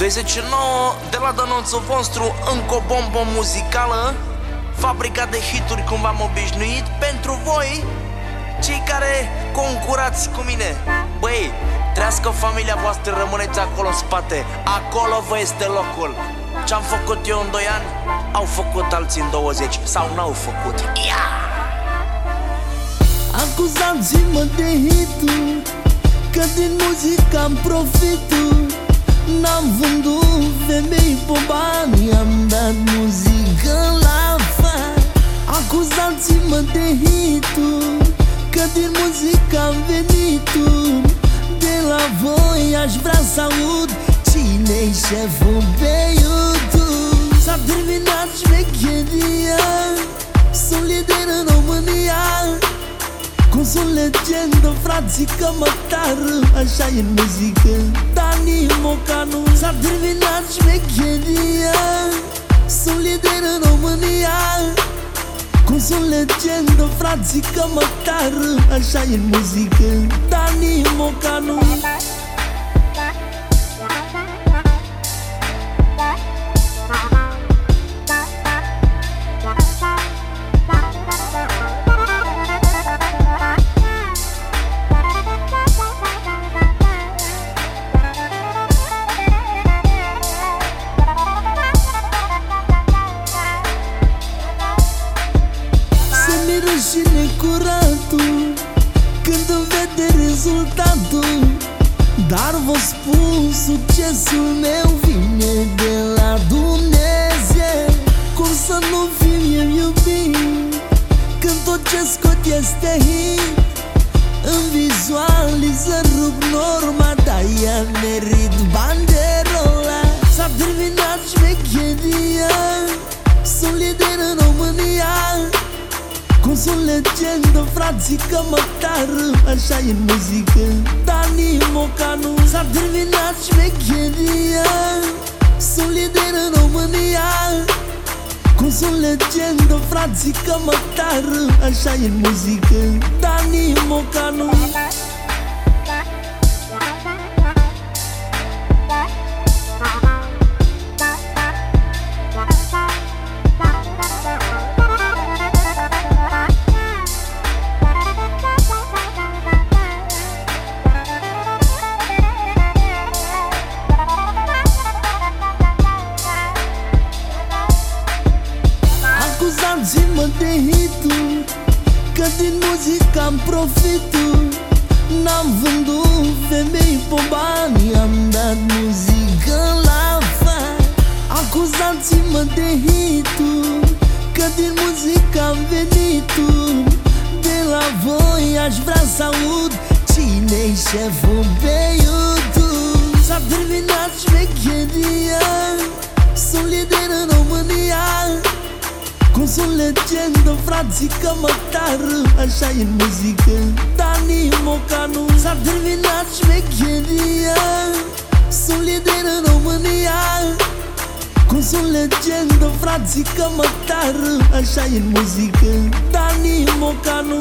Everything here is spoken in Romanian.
29 de la Dănunțul vostru Încă o bombă muzicală Fabrica de hituri cum v-am obișnuit. Pentru voi Cei care concurați cu mine Băi, trească familia voastră Rămâneți acolo în spate. Acolo vă este locul. Ce-am făcut eu în 2 ani Au făcut alții în 20 Sau n-au făcut. Ia! Acuzați-mă de hituri Că din muzică am profitul N-am vândut femei pe bani Am dat muzică la fan Acuzați-mă de hituri Că din muzică am venit De la voi aș vrea să aud Cine-i șeful pe YouTube. S-a terminat șmecheria Sunt lider în România cum sunt legendă, frații, că măcar Așa e în muzică Dani Mocanu. S-a terminat șmecheria Sunt lider în România. Cum sunt legendă, frații, că măcar Așa e în muzică Dani Mocanu Dar vă spun, succesul meu vine de la Dumnezeu. Cum să nu fiu eu iubit? Când tot ce scot este hit În vizualizări rup norma Dar ea merit banderola S-a terminat șmecheria Sunt lider în România. cum sunt legendă, frații, că măcar Așa e în muzică Dani Mocanu S-a terminat șmecheria Sunt lider în România. Cum sunt legendă, frații, că măcar Așa e în muzică Dani Mocanu Acuzați-mă de hituri Că din muzică am profitul. N-am vândut femei pe bani Am dat muzică la fan Acuzați-mă de hituri Că din muzică am venit De la voi aș vrea să aud Cine-i șeful pe YouTube. S-a terminat șmecheria Sunt lider în România cum sunt legendă, frații, că măcar Așa e în muzică Dani Mocanu S-a terminat șmecheria Sunt lider în România. Cum sunt legendă, frații, că măcar Așa e în muzică Dani Mocanu